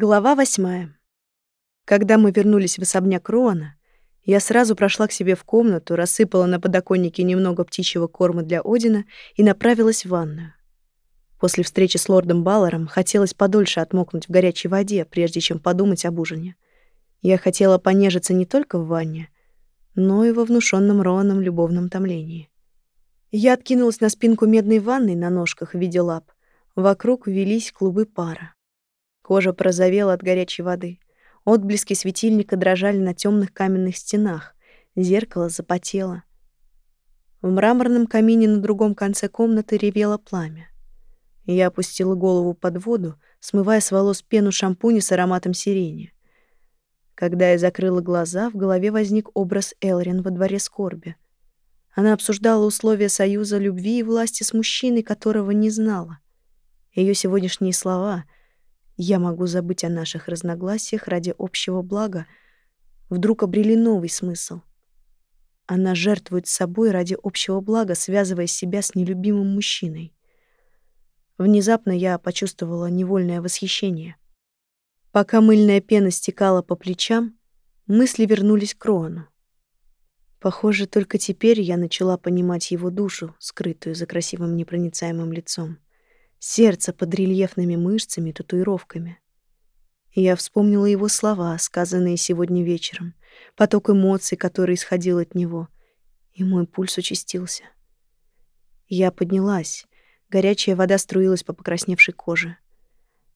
Глава восьмая. Когда мы вернулись в особняк Роана, я сразу прошла к себе в комнату, рассыпала на подоконнике немного птичьего корма для Одина и направилась в ванную. После встречи с лордом Балларом хотелось подольше отмокнуть в горячей воде, прежде чем подумать об ужине. Я хотела понежиться не только в ванне, но и во внушенном Роаном любовном томлении. Я откинулась на спинку медной ванны на ножках в виде лап. Вокруг велись клубы пара. Кожа прозовела от горячей воды. Отблески светильника дрожали на темных каменных стенах. Зеркало запотело. В мраморном камине на другом конце комнаты ревело пламя. Я опустила голову под воду, смывая с волос пену шампуня с ароматом сирени. Когда я закрыла глаза, в голове возник образ Элрин во дворе скорби. Она обсуждала условия союза любви и власти с мужчиной, которого не знала. Ее сегодняшние слова — я могу забыть о наших разногласиях ради общего блага, вдруг обрели новый смысл. Она жертвует собой ради общего блага, связывая себя с нелюбимым мужчиной. Внезапно я почувствовала невольное восхищение. Пока мыльная пена стекала по плечам, мысли вернулись к Роану. Похоже, только теперь я начала понимать его душу, скрытую за красивым непроницаемым лицом сердце под рельефными мышцами и татуировками. я вспомнила его слова, сказанные сегодня вечером, поток эмоций, который исходил от него, и мой пульс участился. Я поднялась, горячая вода струилась по покрасневшей коже.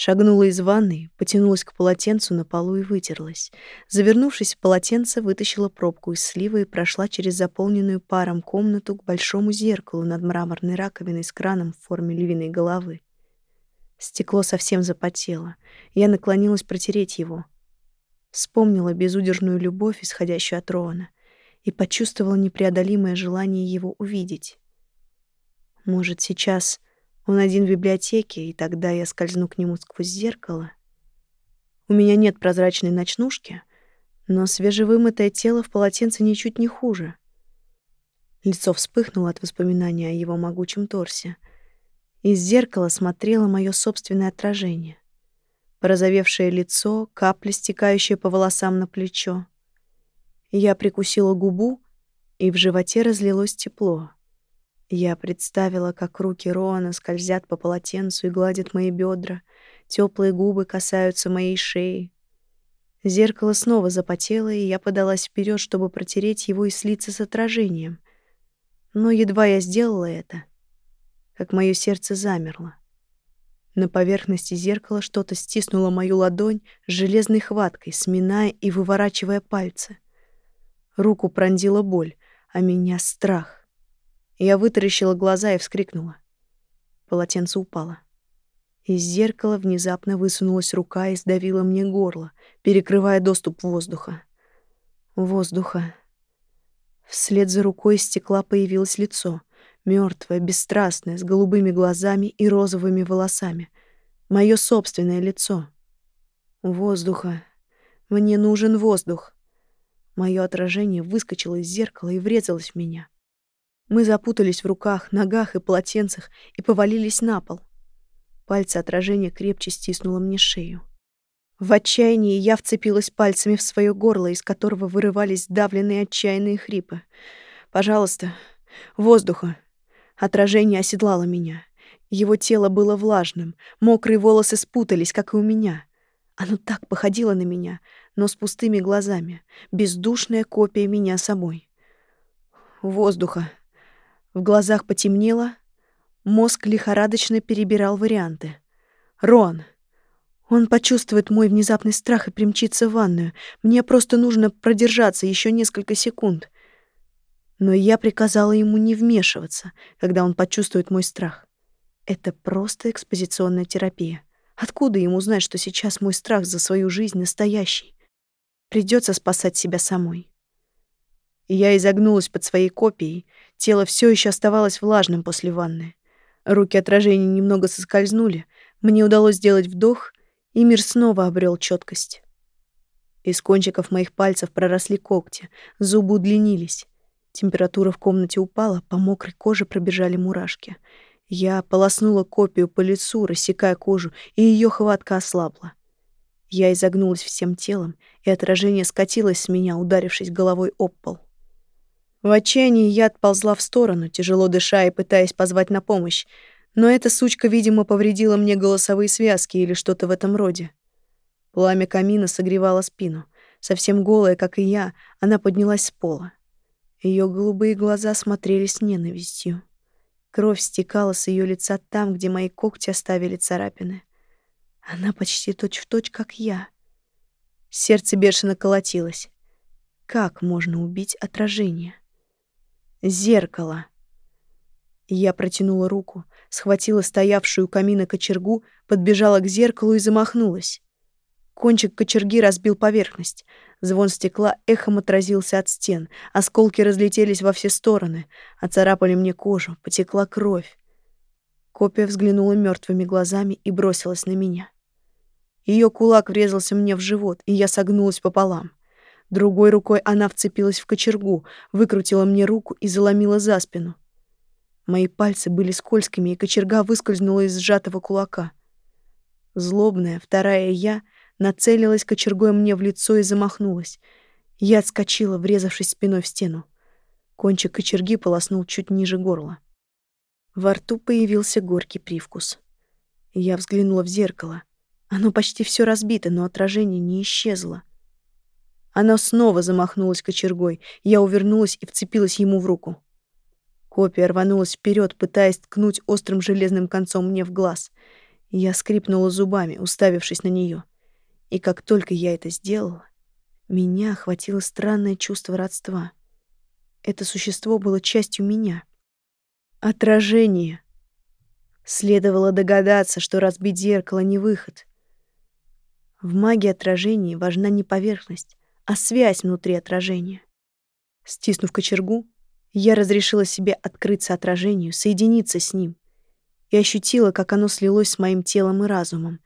Шагнула из ванной, потянулась к полотенцу на полу и вытерлась. Завернувшись в полотенце, вытащила пробку из слива и прошла через заполненную паром комнату к большому зеркалу над мраморной раковиной с краном в форме львиной головы. Стекло совсем запотело. Я наклонилась протереть его. Вспомнила безудержную любовь, исходящую от Роана, и почувствовала непреодолимое желание его увидеть. Может, сейчас он один в библиотеке, и тогда я скользну к нему сквозь зеркало. У меня нет прозрачной ночнушки, но свежевымытое тело в полотенце ничуть не хуже. Лицо вспыхнуло от воспоминания о его могучем торсе. Из зеркала смотрело мое собственное отражение. Порозовевшее лицо, капли, стекающие по волосам на плечо. Я прикусила губу, и в животе разлилось тепло. Я представила, как руки Роана скользят по полотенцу и гладят мои бедра, теплые губы касаются моей шеи. Зеркало снова запотело, и я подалась вперед, чтобы протереть его и слиться с отражением. Но едва я сделала это, как мое сердце замерло. На поверхности зеркала что-то стиснуло мою ладонь с железной хваткой, сминая и выворачивая пальцы. Руку пронзила боль, а меня — страх. Я вытаращила глаза и вскрикнула. Полотенце упало. Из зеркала внезапно высунулась рука и сдавила мне горло, перекрывая доступ воздуха. Воздуха. Вслед за рукой из стекла появилось лицо, мертвое, бесстрастное, с голубыми глазами и розовыми волосами. Мое собственное лицо. Воздуха. Мне нужен воздух. Мое отражение выскочило из зеркала и врезалось в меня. Мы запутались в руках, ногах и полотенцах и повалились на пол. Пальцы отражения крепче стиснуло мне шею. В отчаянии я вцепилась пальцами в свое горло, из которого вырывались давленные отчаянные хрипы. «Пожалуйста, воздуха!» Отражение оседлало меня. Его тело было влажным, мокрые волосы спутались, как и у меня. Оно так походило на меня, но с пустыми глазами, бездушная копия меня самой. «Воздуха!» В глазах потемнело, мозг лихорадочно перебирал варианты. «Рон!» Он почувствует мой внезапный страх и примчится в ванную. Мне просто нужно продержаться еще несколько секунд. Но я приказала ему не вмешиваться, когда он почувствует мой страх. Это просто экспозиционная терапия. Откуда ему знать, что сейчас мой страх за свою жизнь настоящий? Придется спасать себя самой. Я изогнулась под своей копией, Тело все еще оставалось влажным после ванны. Руки отражения немного соскользнули. Мне удалось сделать вдох, и мир снова обрел четкость. Из кончиков моих пальцев проросли когти, зубы удлинились. Температура в комнате упала, по мокрой коже пробежали мурашки. Я полоснула копию по лицу, рассекая кожу, и ее хватка ослабла. Я изогнулась всем телом, и отражение скатилось с меня, ударившись головой об пол. В отчаянии я отползла в сторону, тяжело дыша и пытаясь позвать на помощь, но эта сучка, видимо, повредила мне голосовые связки или что-то в этом роде. Пламя камина согревало спину. Совсем голая, как и я, она поднялась с пола. Ее голубые глаза смотрели с ненавистью. Кровь стекала с ее лица там, где мои когти оставили царапины. Она почти точь-в-точь, точь, как я. Сердце бешено колотилось. Как можно убить отражение? Зеркало. Я протянула руку, схватила стоявшую у камина кочергу, подбежала к зеркалу и замахнулась. Кончик кочерги разбил поверхность. Звон стекла эхом отразился от стен. Осколки разлетелись во все стороны. Оцарапали мне кожу. Потекла кровь. Копия взглянула мертвыми глазами и бросилась на меня. Ее кулак врезался мне в живот, и я согнулась пополам. Другой рукой она вцепилась в кочергу, выкрутила мне руку и заломила за спину. Мои пальцы были скользкими, и кочерга выскользнула из сжатого кулака. Злобная, вторая я — нацелилась кочергой мне в лицо и замахнулась. Я отскочила, врезавшись спиной в стену. Кончик кочерги полоснул чуть ниже горла. Во рту появился горький привкус. Я взглянула в зеркало. Оно почти все разбито, но отражение не исчезло. Оно снова замахнулось кочергой. Я увернулась и вцепилась ему в руку. Копия рванулась вперед, пытаясь ткнуть острым железным концом мне в глаз. Я скрипнула зубами, уставившись на нее. И как только я это сделала, меня охватило странное чувство родства. Это существо было частью меня. Отражение. Следовало догадаться, что разбить зеркало — не выход. В магии отражений важна не поверхность, а связь внутри отражения. Стиснув кочергу, я разрешила себе открыться отражению, соединиться с ним, и ощутила, как оно слилось с моим телом и разумом,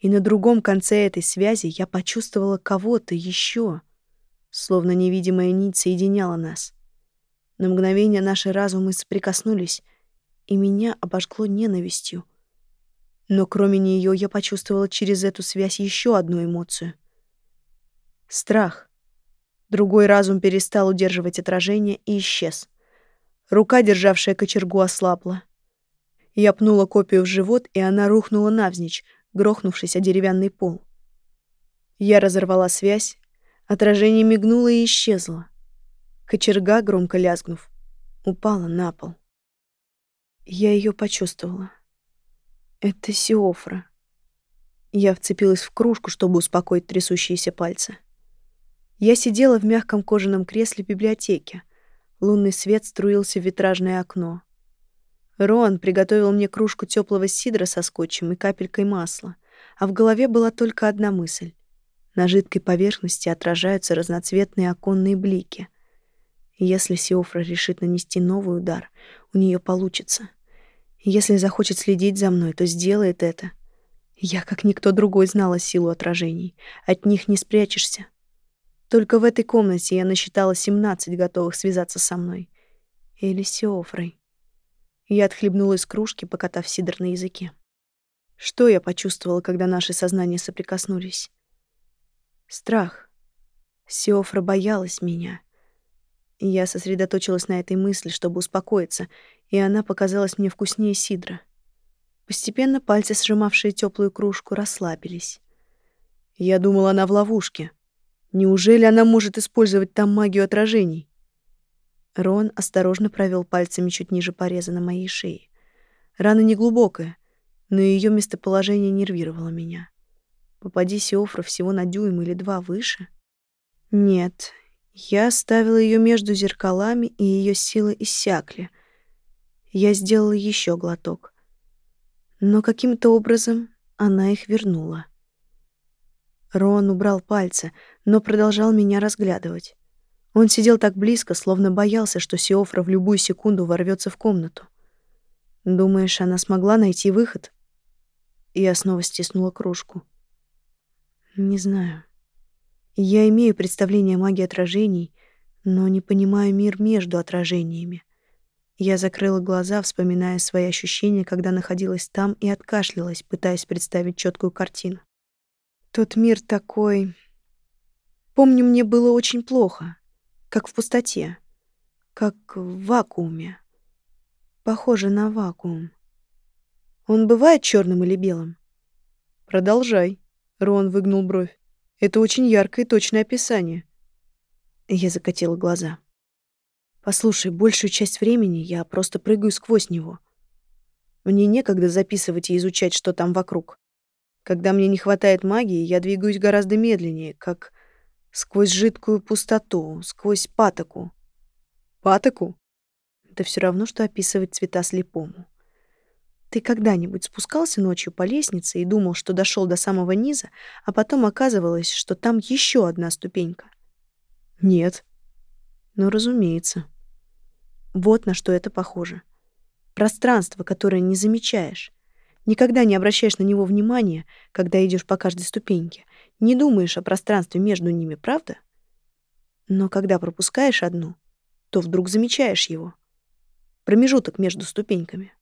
и на другом конце этой связи я почувствовала кого-то еще, словно невидимая нить соединяла нас. На мгновение наши разумы соприкоснулись, и меня обожгло ненавистью. Но кроме нее я почувствовала через эту связь еще одну эмоцию — страх. Другой разум перестал удерживать отражение и исчез. Рука, державшая кочергу, ослабла. Я пнула копию в живот, и она рухнула навзничь, грохнувшись о деревянный пол. Я разорвала связь, отражение мигнуло и исчезло. Кочерга, громко лязгнув, упала на пол. Я ее почувствовала. Это Сиофра. Я вцепилась в кружку, чтобы успокоить трясущиеся пальцы. Я сидела в мягком кожаном кресле библиотеки. Лунный свет струился в витражное окно. Роан приготовил мне кружку теплого сидра со скотчем и капелькой масла, а в голове была только одна мысль. На жидкой поверхности отражаются разноцветные оконные блики. Если Сиофра решит нанести новый удар, у нее получится. Если захочет следить за мной, то сделает это. Я, как никто другой, знала силу отражений. От них не спрячешься. Только в этой комнате я насчитала 17 готовых связаться со мной. Или Сиофрой. Я отхлебнула из кружки, покатав сидр на языке. Что я почувствовала, когда наши сознания соприкоснулись? Страх. Сиофра боялась меня. Я сосредоточилась на этой мысли, чтобы успокоиться, и она показалась мне вкуснее сидра. Постепенно пальцы, сжимавшие теплую кружку, расслабились. Я думала, она в ловушке. Неужели она может использовать там магию отражений? Рон осторожно провел пальцами чуть ниже пореза на моей шее. Рана неглубокая, но ее местоположение нервировало меня. Попади Сиофра всего на дюйм или два выше. Нет, я оставила ее между зеркалами, и ее силы иссякли. Я сделала еще глоток. Но каким-то образом она их вернула. Рон убрал пальцы, но продолжал меня разглядывать. Он сидел так близко, словно боялся, что Сиофра в любую секунду ворвется в комнату. «Думаешь, она смогла найти выход?» Я снова стиснула кружку. «Не знаю. Я имею представление о магии отражений, но не понимаю мир между отражениями. Я закрыла глаза, вспоминая свои ощущения, когда находилась там, и откашлялась, пытаясь представить четкую картину. Тот мир такой... Помню, мне было очень плохо, как в пустоте, как в вакууме. Похоже на вакуум. Он бывает черным или белым? Продолжай. Рон выгнул бровь. Это очень яркое и точное описание. Я закатила глаза. Послушай, большую часть времени я просто прыгаю сквозь него. Мне некогда записывать и изучать, что там вокруг. Когда мне не хватает магии, я двигаюсь гораздо медленнее, как сквозь жидкую пустоту, сквозь патоку. Патоку? Это все равно, что описывать цвета слепому. Ты когда-нибудь спускался ночью по лестнице и думал, что дошел до самого низа, а потом оказывалось, что там еще одна ступенька? Нет. Ну, разумеется. Вот на что это похоже. Пространство, которое не замечаешь. Никогда не обращаешь на него внимания, когда идешь по каждой ступеньке. Не думаешь о пространстве между ними, правда? Но когда пропускаешь одну, то вдруг замечаешь его. Промежуток между ступеньками.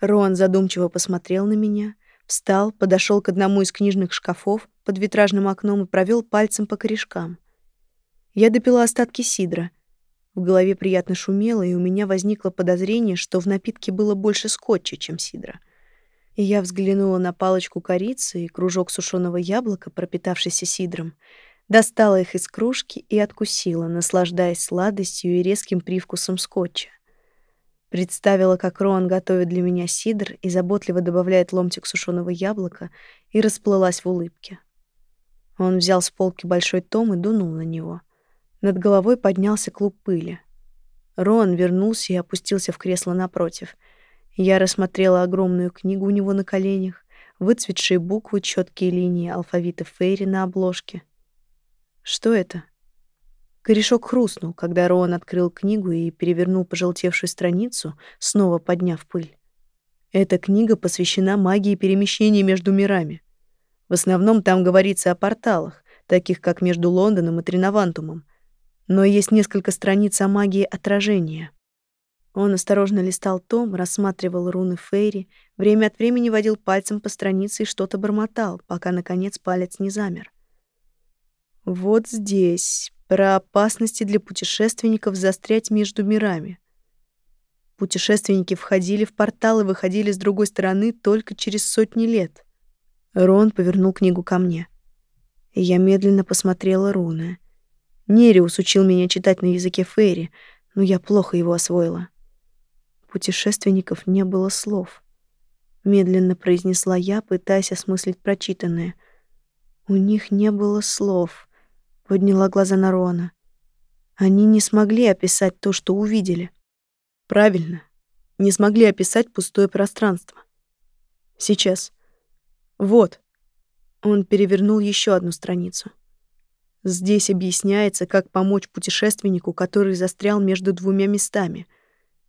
Рон задумчиво посмотрел на меня, встал, подошел к одному из книжных шкафов под витражным окном и провел пальцем по корешкам. Я допила остатки сидра. В голове приятно шумело, и у меня возникло подозрение, что в напитке было больше скотча, чем сидра. И я взглянула на палочку корицы и кружок сушеного яблока, пропитавшийся сидром, достала их из кружки и откусила, наслаждаясь сладостью и резким привкусом скотча. Представила, как Роан готовит для меня сидр и заботливо добавляет ломтик сушеного яблока, и расплылась в улыбке. Он взял с полки большой том и дунул на него. Над головой поднялся клуб пыли. Роан вернулся и опустился в кресло напротив. Я рассмотрела огромную книгу у него на коленях, выцветшие буквы, четкие линии алфавита Фейри на обложке. Что это? Корешок хрустнул, когда Роан открыл книгу и перевернул пожелтевшую страницу, снова подняв пыль. Эта книга посвящена магии перемещения между мирами. В основном там говорится о порталах, таких как между Лондоном и Тринавантумом. Но есть несколько страниц о магии отражения. Он осторожно листал том, рассматривал руны Фейри, время от времени водил пальцем по странице и что-то бормотал, пока, наконец, палец не замер. Вот здесь, про опасности для путешественников застрять между мирами. Путешественники входили в портал и выходили с другой стороны только через сотни лет. Рон повернул книгу ко мне. Я медленно посмотрела руны. Нериус учил меня читать на языке фейри, но я плохо его освоила. Путешественников не было слов. Медленно произнесла я, пытаясь осмыслить прочитанное. У них не было слов подняла глаза на Рона. Они не смогли описать то, что увидели. Правильно, не смогли описать пустое пространство. Сейчас. Вот. Он перевернул еще одну страницу. Здесь объясняется, как помочь путешественнику, который застрял между двумя местами.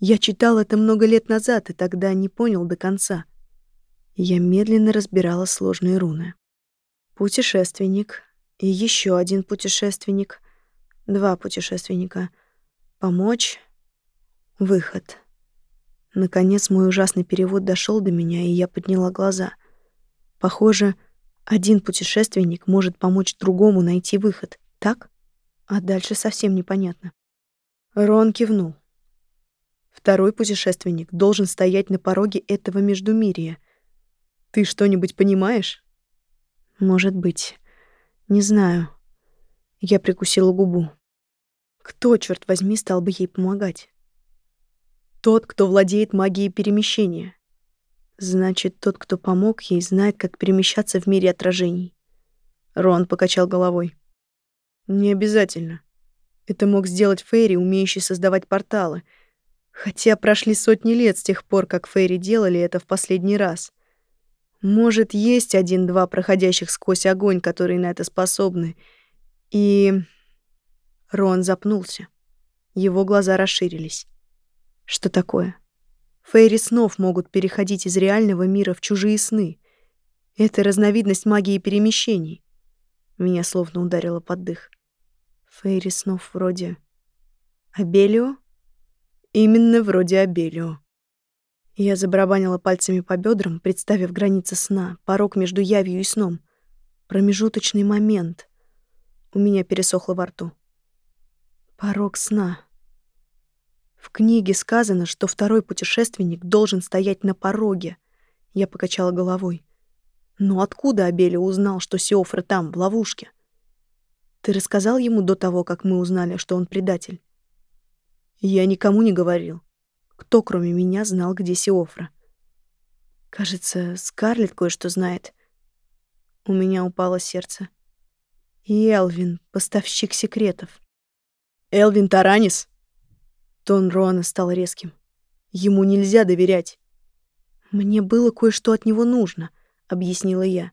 Я читал это много лет назад и тогда не понял до конца. Я медленно разбирала сложные руны. Путешественник, и еще один путешественник. Два путешественника. Помочь. Выход. Наконец мой ужасный перевод дошел до меня, и я подняла глаза. Похоже, один путешественник может помочь другому найти выход, так? А дальше совсем непонятно. Рон кивнул. Второй путешественник должен стоять на пороге этого междумирия. Ты что-нибудь понимаешь? Может быть. Не знаю. Я прикусила губу. Кто, черт возьми, стал бы ей помогать? Тот, кто владеет магией перемещения. Значит, тот, кто помог ей, знает, как перемещаться в мире отражений. Рон покачал головой. Не обязательно. Это мог сделать Фейри, умеющий создавать порталы. Хотя прошли сотни лет с тех пор, как Фейри делали это в последний раз. Может, есть один-два проходящих сквозь огонь, которые на это способны. И... Рон запнулся. Его глаза расширились. Что такое? Фейри снов могут переходить из реального мира в чужие сны. Это разновидность магии перемещений. Меня словно ударило под дых. Фейри снов вроде... Абелио? Именно вроде Абелио. Я забарабанила пальцами по бедрам, представив границы сна, порог между явью и сном. Промежуточный момент. У меня пересохло во рту. Порог сна. В книге сказано, что второй путешественник должен стоять на пороге. Я покачала головой. Но откуда Абеля узнал, что Сиофра там, в ловушке? Ты рассказал ему до того, как мы узнали, что он предатель? Я никому не говорил. Кто, кроме меня, знал, где Сиофра? Кажется, Скарлетт кое-что знает. У меня упало сердце. И Элвин, поставщик секретов. Элвин Таранис? Тон Роана стал резким. Ему нельзя доверять. Мне было кое-что от него нужно, объяснила я.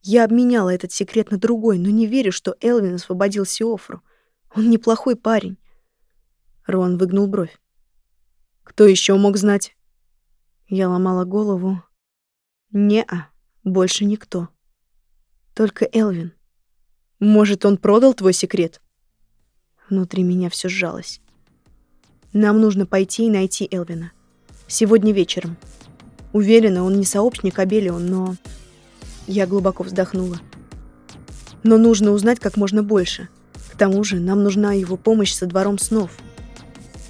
Я обменяла этот секрет на другой, но не верю, что Элвин освободил Сиофру. Он неплохой парень. Рон выгнул бровь. Кто еще мог знать? Я ломала голову. Не-а, больше никто. Только Элвин. Может, он продал твой секрет? Внутри меня все сжалось. Нам нужно пойти и найти Элвина. Сегодня вечером. Уверена, он не сообщник Абелион, но... Я глубоко вздохнула. Но нужно узнать как можно больше. К тому же нам нужна его помощь со двором снов.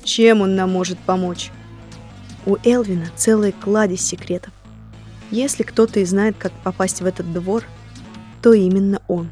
Чем он нам может помочь? У Элвина целая кладезь секретов. Если кто-то и знает, как попасть в этот двор, то именно он.